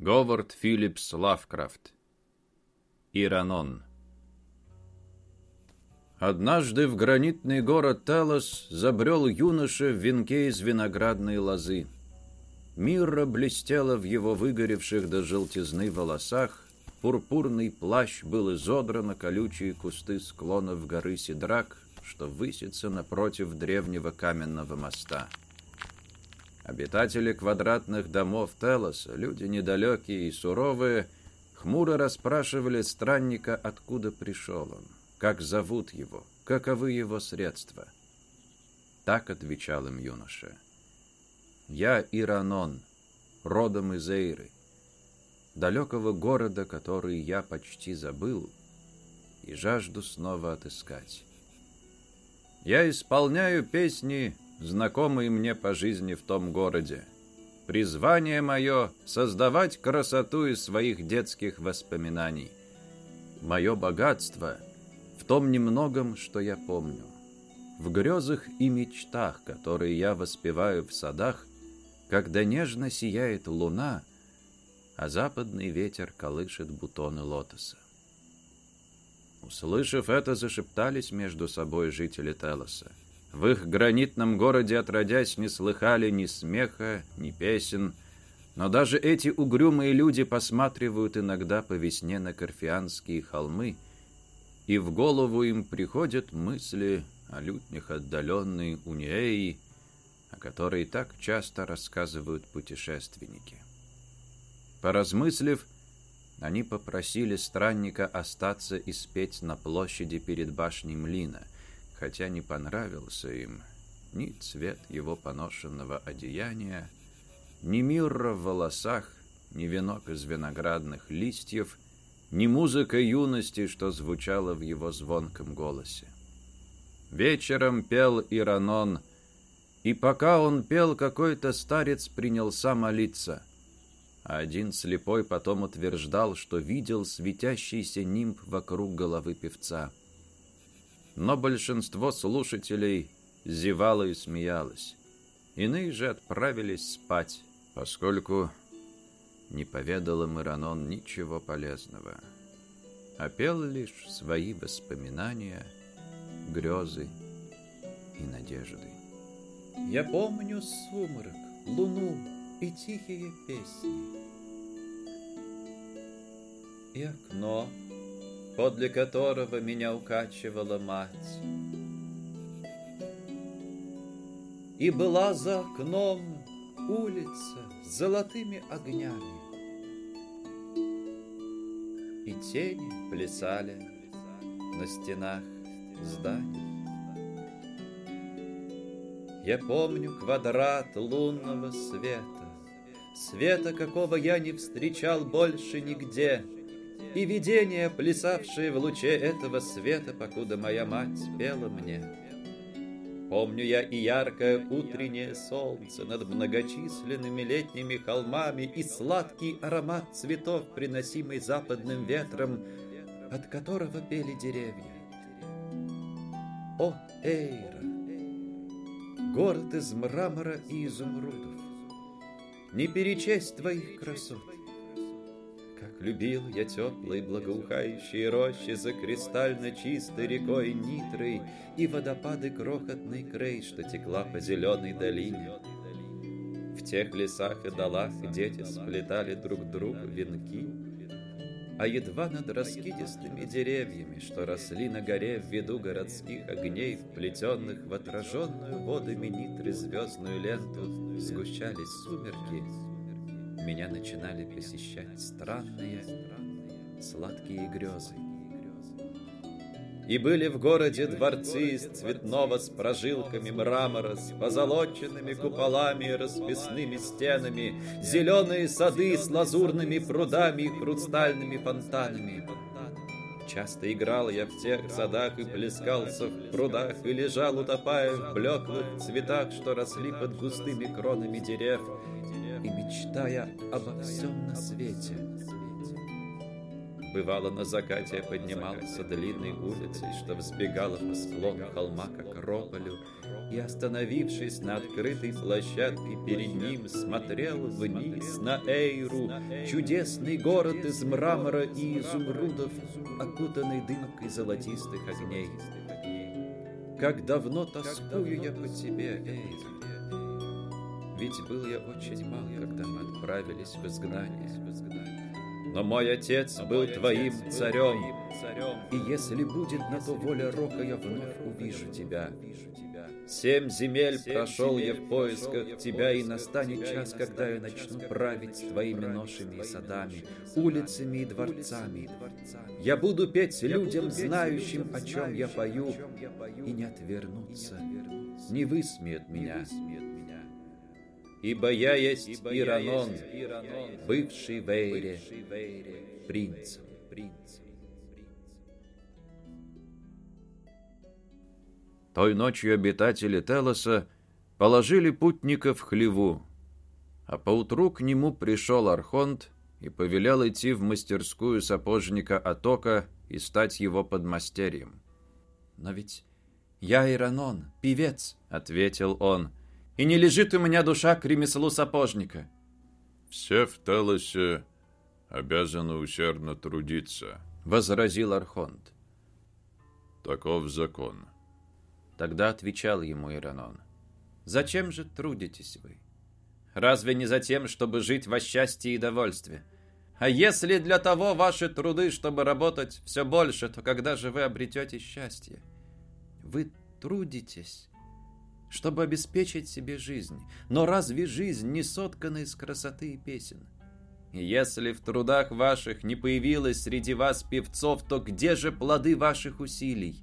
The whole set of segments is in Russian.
Говард Филлипс Лавкрафт. Иранон. Однажды в гранитный город Талос забрел юноша в венке из виноградной лозы. Мирра блестела в его выгоревших до желтизны волосах, пурпурный плащ был изодран на колючие кусты склонов горы Сидрак, что высится напротив древнего каменного моста. Обитатели квадратных домов Телоса, люди недалекие и суровые, хмуро расспрашивали странника, откуда пришел он, как зовут его, каковы его средства. Так отвечал им юноша. «Я Иранон, родом из Эйры, далекого города, который я почти забыл и жажду снова отыскать. Я исполняю песни знакомый мне по жизни в том городе. Призвание мое — создавать красоту из своих детских воспоминаний. Мое богатство в том немногом, что я помню. В грезах и мечтах, которые я воспеваю в садах, когда нежно сияет луна, а западный ветер колышет бутоны лотоса. Услышав это, зашептались между собой жители Телоса. В их гранитном городе отродясь не слыхали ни смеха, ни песен, но даже эти угрюмые люди посматривают иногда по весне на Корфианские холмы, и в голову им приходят мысли о лютнях отдаленной Униэи, о которой так часто рассказывают путешественники. Поразмыслив, они попросили странника остаться и спеть на площади перед башней Млина — хотя не понравился им ни цвет его поношенного одеяния, ни мирра в волосах, ни венок из виноградных листьев, ни музыка юности, что звучала в его звонком голосе. Вечером пел Иранон, и пока он пел, какой-то старец принялся молиться. А один слепой потом утверждал, что видел светящийся нимб вокруг головы певца — но большинство слушателей зевало и смеялось. Иные же отправились спать, поскольку не поведал им Иранон ничего полезного, а пел лишь свои воспоминания, грезы и надежды. Я помню сумрак, луну и тихие песни. И окно, подле которого меня укачивала мать. И была за окном улица с золотыми огнями. И тени плясали на стенах зданий. Я помню квадрат лунного света, Света, какого я не встречал больше нигде — и видения, плясавшие в луче этого света, покуда моя мать пела мне. Помню я и яркое утреннее солнце над многочисленными летними холмами и сладкий аромат цветов, приносимый западным ветром, от которого пели деревья. О, Эйра! Город из мрамора и изумрудов! Не перечесть твоих красот! Любил я теплые благоухающие рощи за кристально чистой рекой Нитрой и водопады крохотной Крей, что текла по зеленой долине. В тех лесах и долах дети сплетали друг другу венки, а едва над раскидистыми деревьями, что росли на горе в виду городских огней, вплетенных в отраженную водами Нитры звездную ленту, сгущались сумерки — меня начинали посещать странные, сладкие грезы. И были в городе дворцы из цветного с прожилками мрамора, с позолоченными куполами и расписными стенами, зеленые сады с лазурными прудами и хрустальными фонтанами. Часто играл я в тех садах и плескался в прудах, и лежал, утопая в блеклых цветах, что росли под густыми кронами дерев, и мечтая обо всем на свете. Бывало, на закате поднимался длинной улицей, что взбегала по склону холма к Акрополю, и, остановившись на открытой площадке перед ним, смотрел вниз на Эйру, чудесный город из мрамора и изумрудов, окутанный дымкой золотистых огней. Как давно тоскую я по тебе, Эйра. Ведь был я очень мал, когда мы отправились в изгнание. Но мой отец был твоим царем, и если будет на то воля Рока, я вновь увижу тебя. Семь земель прошел я в поисках тебя, и настанет час, когда я начну править твоими ношами и садами, улицами и дворцами. Я буду петь людям, знающим, о чем я пою, и не отвернутся, не высмеют меня ибо я есть Иранон, бывший в Эйре принцем. Той ночью обитатели Телоса положили путника в хлеву, а поутру к нему пришел Архонт и повелел идти в мастерскую сапожника Атока и стать его подмастерьем. «Но ведь я Иранон, певец», — ответил он, и не лежит у меня душа к ремеслу сапожника. Все в Телосе обязаны усердно трудиться, возразил Архонт. Таков закон. Тогда отвечал ему Иранон. Зачем же трудитесь вы? Разве не за тем, чтобы жить во счастье и довольстве? А если для того ваши труды, чтобы работать все больше, то когда же вы обретете счастье? Вы трудитесь, чтобы обеспечить себе жизнь. Но разве жизнь не соткана из красоты и песен? Если в трудах ваших не появилось среди вас певцов, то где же плоды ваших усилий?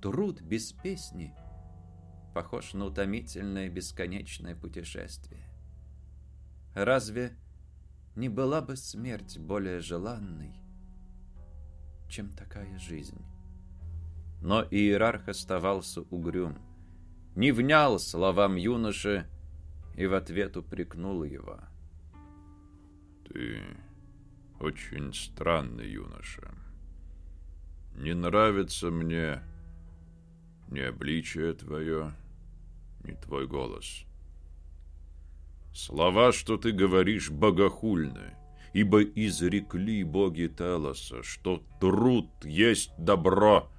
Труд без песни похож на утомительное бесконечное путешествие. Разве не была бы смерть более желанной, чем такая жизнь? Но иерарх оставался угрюм не внял словам юноши и в ответ упрекнул его. «Ты очень странный юноша. Не нравится мне ни обличие твое, ни твой голос. Слова, что ты говоришь, богохульны, ибо изрекли боги Телоса, что труд есть добро,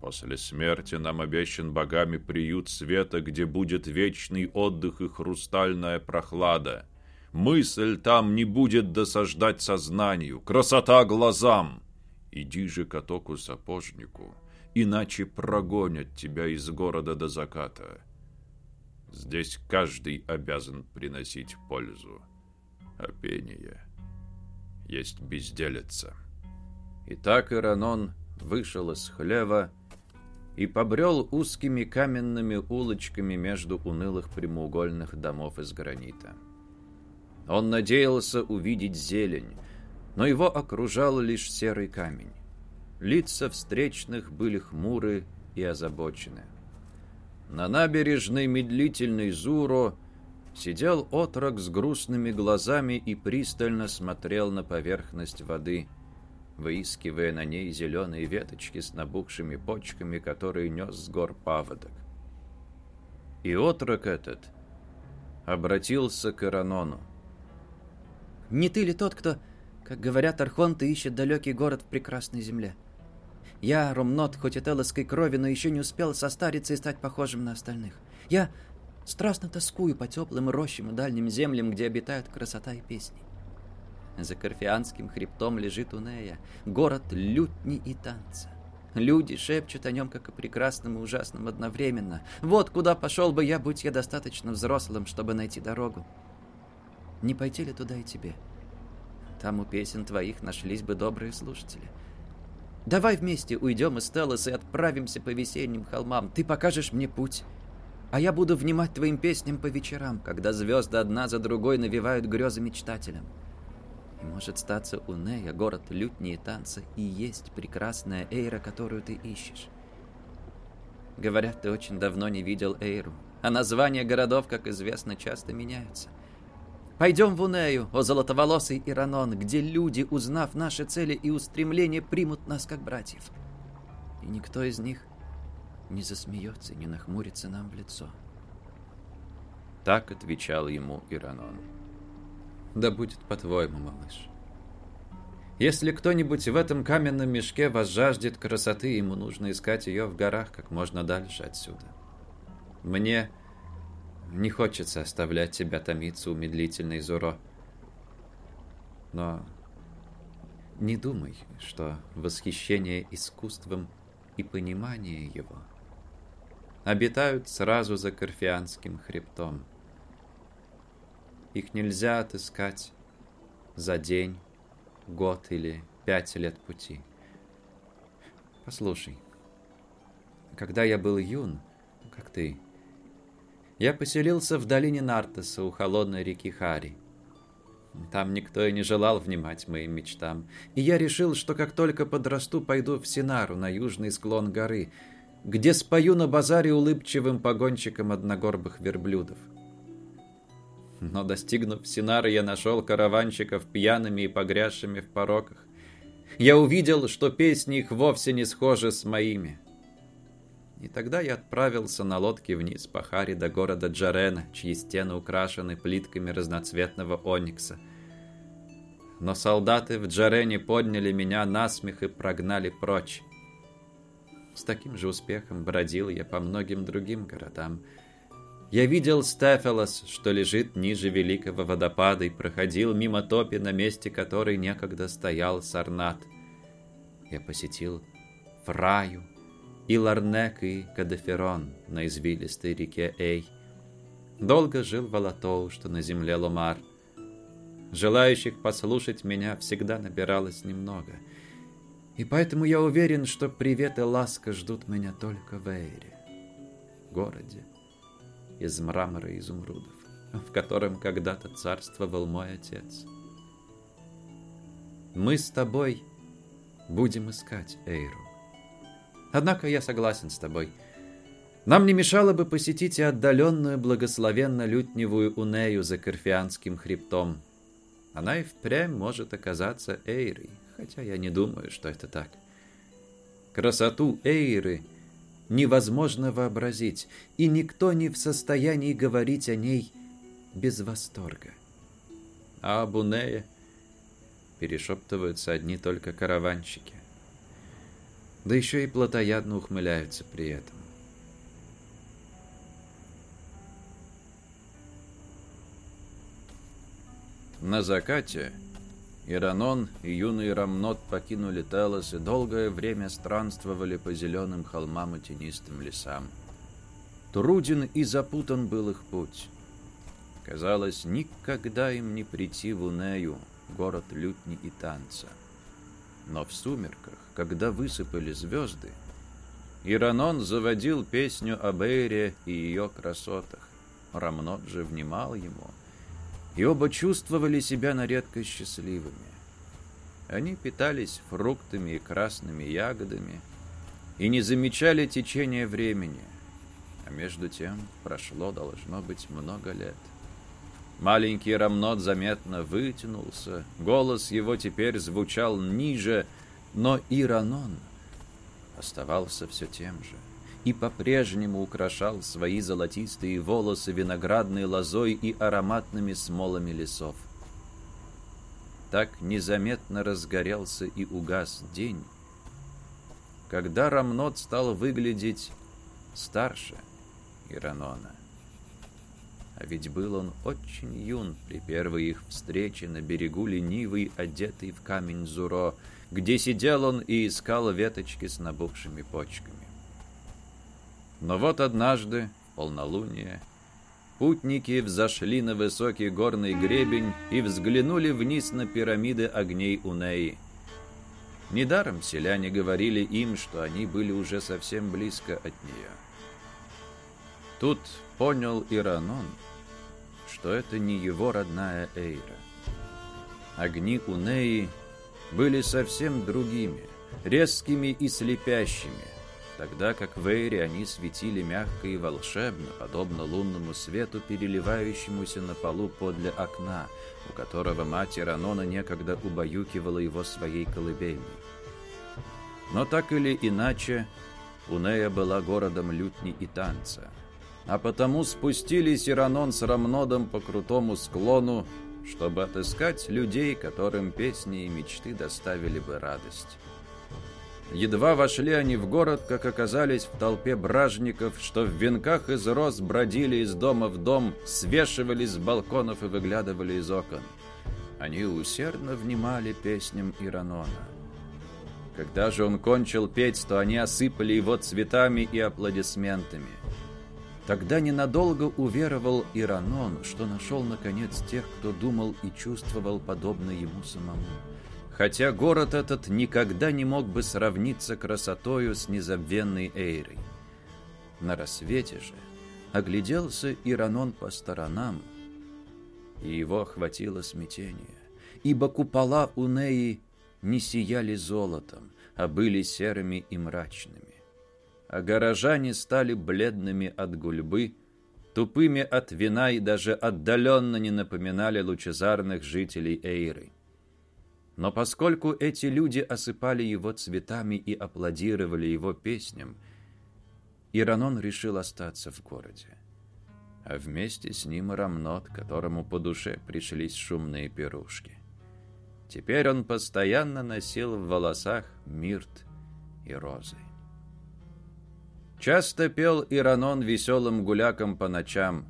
После смерти нам обещан богами приют света, где будет вечный отдых и хрустальная прохлада. Мысль там не будет досаждать сознанию, красота глазам. Иди же к отоку сапожнику, иначе прогонят тебя из города до заката. Здесь каждый обязан приносить пользу, а пение есть безделица. Итак, Иранон вышел из хлева, и побрел узкими каменными улочками между унылых прямоугольных домов из гранита. Он надеялся увидеть зелень, но его окружал лишь серый камень. Лица встречных были хмуры и озабочены. На набережной медлительной Зуро сидел отрок с грустными глазами и пристально смотрел на поверхность воды – выискивая на ней зеленые веточки с набухшими почками, которые нес с гор паводок. И отрок этот обратился к Иранону. «Не ты ли тот, кто, как говорят архонты, ищет далекий город в прекрасной земле? Я, Ромнот, хоть и телоской крови, но еще не успел состариться и стать похожим на остальных. Я страстно тоскую по теплым рощам и дальним землям, где обитают красота и песни. За Корфианским хребтом лежит Унея, город лютни и танца. Люди шепчут о нем, как о прекрасном и ужасном одновременно. Вот куда пошел бы я, будь я достаточно взрослым, чтобы найти дорогу. Не пойти ли туда и тебе? Там у песен твоих нашлись бы добрые слушатели. Давай вместе уйдем из Телос и отправимся по весенним холмам. Ты покажешь мне путь, а я буду внимать твоим песням по вечерам, когда звезды одна за другой навевают грезы мечтателям. Может статься у Нея город лютни и танца и есть прекрасная Эйра, которую ты ищешь. Говорят, ты очень давно не видел Эйру, а названия городов, как известно, часто меняются. Пойдем в Унею, о золотоволосый Иранон, где люди, узнав наши цели и устремления, примут нас как братьев. И никто из них не засмеется не нахмурится нам в лицо. Так отвечал ему Иранон. Да будет по-твоему, малыш. Если кто-нибудь в этом каменном мешке возжаждет красоты, ему нужно искать ее в горах как можно дальше отсюда. Мне не хочется оставлять тебя томиться у медлительной Зуро. Но не думай, что восхищение искусством и понимание его обитают сразу за Корфианским хребтом. Их нельзя отыскать за день, год или пять лет пути. Послушай, когда я был юн, как ты, я поселился в долине Нартеса у холодной реки Хари. Там никто и не желал внимать моим мечтам. И я решил, что как только подрасту, пойду в Синару, на южный склон горы, где спою на базаре улыбчивым погонщиком одногорбых верблюдов. Но достигнув Синары, я нашел караванщиков пьяными и погрязшими в пороках. Я увидел, что песни их вовсе не схожи с моими. И тогда я отправился на лодке вниз по Харе до города Джарена, чьи стены украшены плитками разноцветного оникса. Но солдаты в Джарене подняли меня на смех и прогнали прочь. С таким же успехом бродил я по многим другим городам. Я видел Стефелос, что лежит ниже великого водопада, и проходил мимо топи, на месте которой некогда стоял Сарнат. Я посетил Фраю, и Ларнек, и Кадаферон на извилистой реке Эй. Долго жил Валатоу, что на земле Ломар. Желающих послушать меня всегда набиралось немного. И поэтому я уверен, что привет и ласка ждут меня только в Эйре, городе из мрамора и изумрудов, в котором когда-то царствовал мой отец. Мы с тобой будем искать Эйру. Однако я согласен с тобой. Нам не мешало бы посетить и отдаленную благословенно-лютневую Унею за Корфианским хребтом. Она и впрямь может оказаться Эйрой, хотя я не думаю, что это так. Красоту Эйры невозможно вообразить, и никто не в состоянии говорить о ней без восторга. А об Унее перешептываются одни только караванщики да еще и плотоядно ухмыляются при этом. На закате Иранон и юный Рамнот покинули Телос и долгое время странствовали по зеленым холмам и тенистым лесам. Труден и запутан был их путь. Казалось, никогда им не прийти в Унею, город лютни и танца. Но в сумерках, когда высыпали звезды, Иранон заводил песню об Эйре и ее красотах. Рамнот же внимал ему, и оба чувствовали себя на редкость счастливыми. Они питались фруктами и красными ягодами и не замечали течения времени, а между тем прошло, должно быть, много лет. Маленький Рамнот заметно вытянулся, голос его теперь звучал ниже, но Иранон оставался все тем же и по-прежнему украшал свои золотистые волосы виноградной лозой и ароматными смолами лесов. Так незаметно разгорелся и угас день, когда Рамнот стал выглядеть старше Иранона. А ведь был он очень юн при первой их встрече на берегу ленивый, одетый в камень Зуро, где сидел он и искал веточки с набухшими почками. Но вот однажды, в полнолуние, путники взошли на высокий горный гребень и взглянули вниз на пирамиды огней Унеи. Недаром селяне говорили им, что они были уже совсем близко от нее. Тут понял Иранон, что это не его родная Эйра. Огни Унеи были совсем другими, резкими и слепящими, тогда как в Эйре они светили мягко и волшебно, подобно лунному свету, переливающемуся на полу подле окна, у которого мать Иранона некогда убаюкивала его своей колыбельной. Но так или иначе, Унея была городом лютни и танца. А потому спустились Иранон с Рамнодом по крутому склону, чтобы отыскать людей, которым песни и мечты доставили бы радость. Едва вошли они в город, как оказались в толпе бражников, что в венках из роз бродили из дома в дом, свешивались с балконов и выглядывали из окон. Они усердно внимали песням Иранона. Когда же он кончил петь, то они осыпали его цветами и аплодисментами. Тогда ненадолго уверовал Иранон, что нашел, наконец, тех, кто думал и чувствовал подобно ему самому. Хотя город этот никогда не мог бы сравниться красотою с незабвенной Эйрой. На рассвете же огляделся Иранон по сторонам, и его охватило смятение, ибо купола у Неи не сияли золотом, а были серыми и мрачными. А горожане стали бледными от гульбы, тупыми от вина и даже отдаленно не напоминали лучезарных жителей Эйры. Но поскольку эти люди осыпали его цветами и аплодировали его песням, Иранон решил остаться в городе. А вместе с ним Рамнот, которому по душе пришлись шумные пирушки. Теперь он постоянно носил в волосах мирт и розы. Часто пел Иранон веселым гуляком по ночам,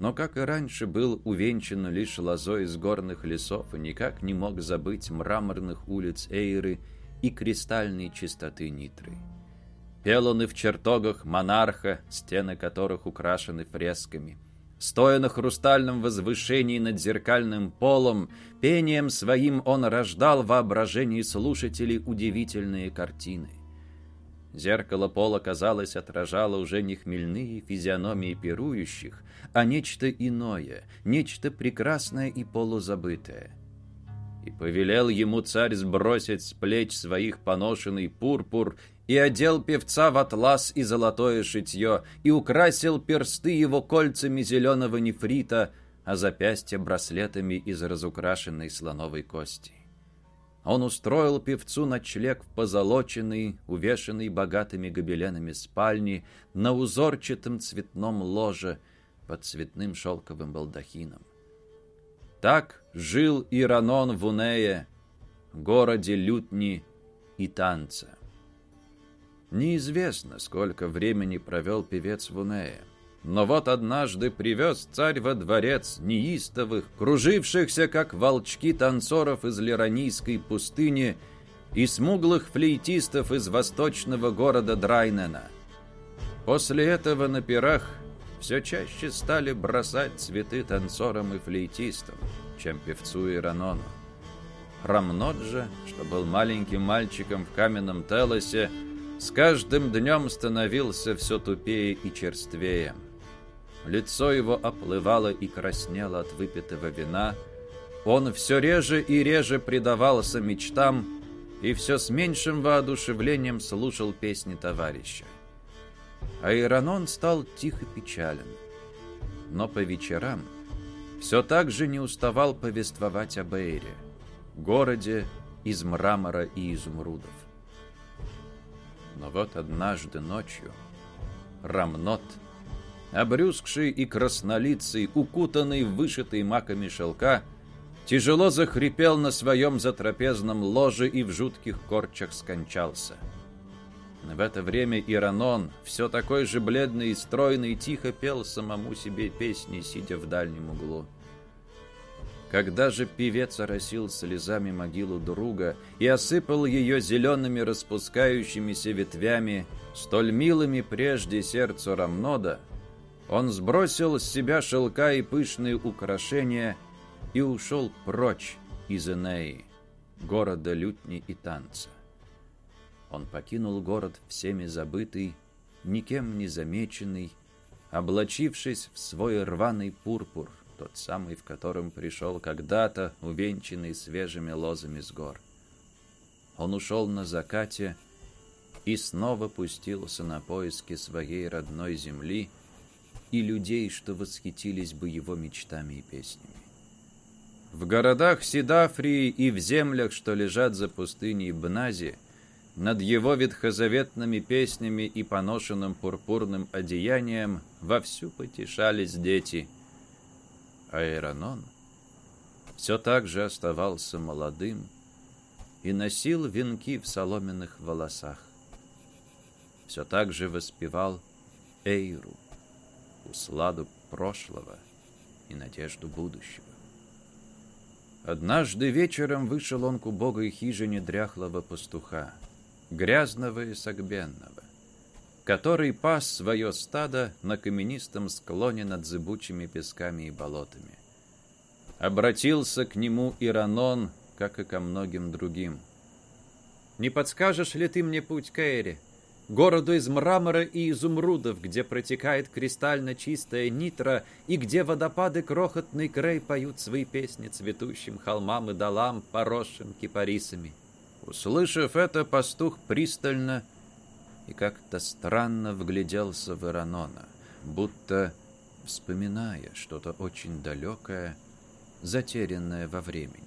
но, как и раньше, был увенчан лишь лозой из горных лесов и никак не мог забыть мраморных улиц Эйры и кристальной чистоты Нитры. Пел он и в чертогах монарха, стены которых украшены фресками – Стоя на хрустальном возвышении над зеркальным полом, пением своим он рождал в воображении слушателей удивительные картины. Зеркало пола, казалось, отражало уже не хмельные физиономии пирующих, а нечто иное, нечто прекрасное и полузабытое. И повелел ему царь сбросить с плеч своих поношенный пурпур и одел певца в атлас и золотое шитье, и украсил персты его кольцами зеленого нефрита, а запястья браслетами из разукрашенной слоновой кости. Он устроил певцу ночлег в позолоченной, увешанной богатыми гобеленами спальни, на узорчатом цветном ложе под цветным шелковым балдахином. Так жил Иранон в Унее, городе лютни и танца. Неизвестно, сколько времени провел певец в Унее. Но вот однажды привез царь во дворец неистовых, кружившихся, как волчки танцоров из Лиранийской пустыни и смуглых флейтистов из восточного города Драйнена. После этого на пирах все чаще стали бросать цветы танцорам и флейтистам, чем певцу Иранону. Рамнот же, что был маленьким мальчиком в каменном Телосе, с каждым днем становился все тупее и черствее. Лицо его оплывало и краснело от выпитого вина. Он все реже и реже предавался мечтам и все с меньшим воодушевлением слушал песни товарища. А Иранон стал тихо печален. Но по вечерам все так же не уставал повествовать об Эйре, городе из мрамора и изумрудов. Но вот однажды ночью Рамнот, обрюзгший и краснолицый, укутанный в маками шелка, тяжело захрипел на своем затрапезном ложе и в жутких корчах скончался. В это время Иранон, все такой же бледный и стройный, тихо пел самому себе песни, сидя в дальнем углу. Когда же певец оросил слезами могилу друга и осыпал ее зелеными распускающимися ветвями, столь милыми прежде сердцу Рамнода, он сбросил с себя шелка и пышные украшения и ушел прочь из Энеи, города лютни и танца. Он покинул город всеми забытый, никем не замеченный, облачившись в свой рваный пурпур — тот самый, в котором пришел когда-то, увенчанный свежими лозами с гор. Он ушел на закате и снова пустился на поиски своей родной земли и людей, что восхитились бы его мечтами и песнями. В городах Сидафрии и в землях, что лежат за пустыней Бнази, над его ветхозаветными песнями и поношенным пурпурным одеянием вовсю потешались дети. А все так же оставался молодым и носил венки в соломенных волосах. Все так же воспевал Эйру, усладу прошлого и надежду будущего. Однажды вечером вышел он к убогой хижине дряхлого пастуха, грязного и согбенного, который пас свое стадо на каменистом склоне над зыбучими песками и болотами. Обратился к нему Иранон, как и ко многим другим. «Не подскажешь ли ты мне путь к Эйре?» Городу из мрамора и изумрудов, где протекает кристально чистая нитра и где водопады крохотный край поют свои песни цветущим холмам и долам, поросшим кипарисами. Услышав это, пастух пристально и как-то странно вгляделся в Иранона, будто вспоминая что-то очень далекое, затерянное во времени.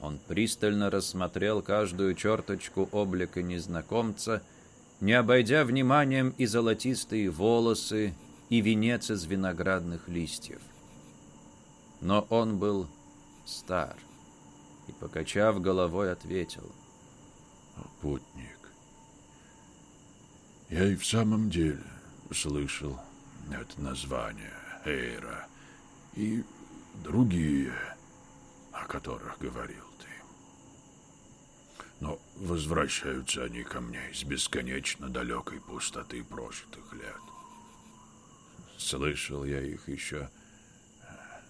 Он пристально рассмотрел каждую черточку облика незнакомца — не обойдя вниманием и золотистые волосы, и венец из виноградных листьев. Но он был стар и, покачав головой, ответил. «Путник, я и в самом деле слышал это название Эйра и другие, о которых говорил но возвращаются они ко мне из бесконечно далекой пустоты прожитых лет. Слышал я их еще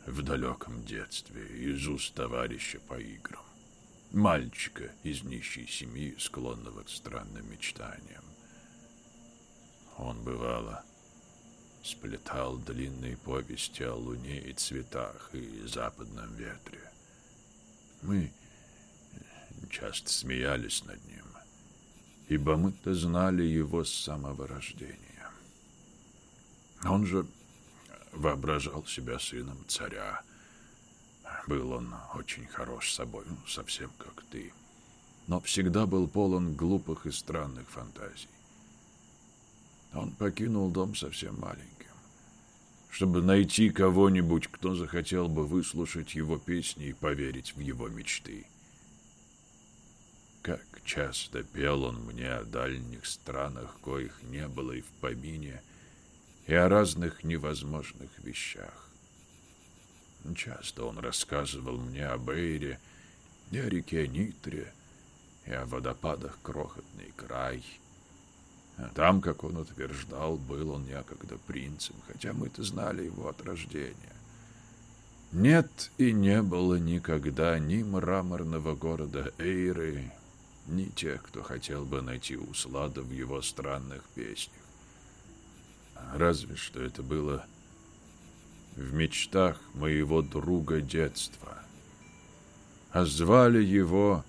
в далеком детстве из уст товарища по играм. Мальчика из нищей семьи, склонного к странным мечтаниям. Он, бывало, сплетал длинные повести о луне и цветах и западном ветре. Мы часто смеялись над ним, ибо мы-то знали его с самого рождения. Он же воображал себя сыном царя. Был он очень хорош собой, ну, совсем как ты, но всегда был полон глупых и странных фантазий. Он покинул дом совсем маленьким, чтобы найти кого-нибудь, кто захотел бы выслушать его песни и поверить в его мечты. Как часто пел он мне о дальних странах, коих не было и в помине, и о разных невозможных вещах. Часто он рассказывал мне об Эйре, и о реке Нитре, и о водопадах Крохотный край. А там, как он утверждал, был он некогда принцем, хотя мы-то знали его от рождения. Нет и не было никогда ни мраморного города Эйры, ни тех, кто хотел бы найти услада в его странных песнях. Разве что это было в мечтах моего друга детства. А звали его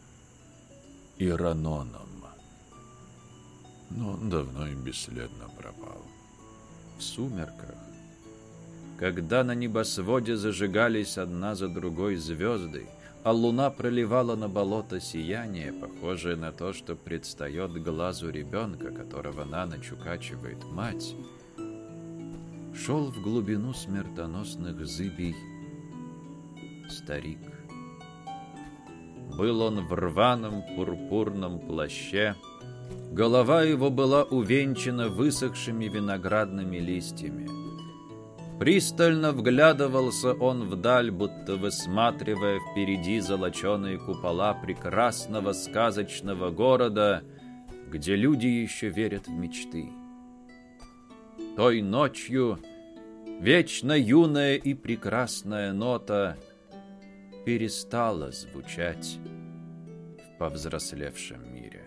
Ираноном. Но он давно и бесследно пропал. В сумерках, когда на небосводе зажигались одна за другой звезды, а луна проливала на болото сияние, похожее на то, что предстает глазу ребенка, которого на ночь укачивает мать, шел в глубину смертоносных зыбей старик. Был он в рваном пурпурном плаще, голова его была увенчана высохшими виноградными листьями. Пристально вглядывался он вдаль, будто высматривая впереди золоченые купола прекрасного сказочного города, где люди еще верят в мечты. Той ночью вечно юная и прекрасная нота перестала звучать в повзрослевшем мире.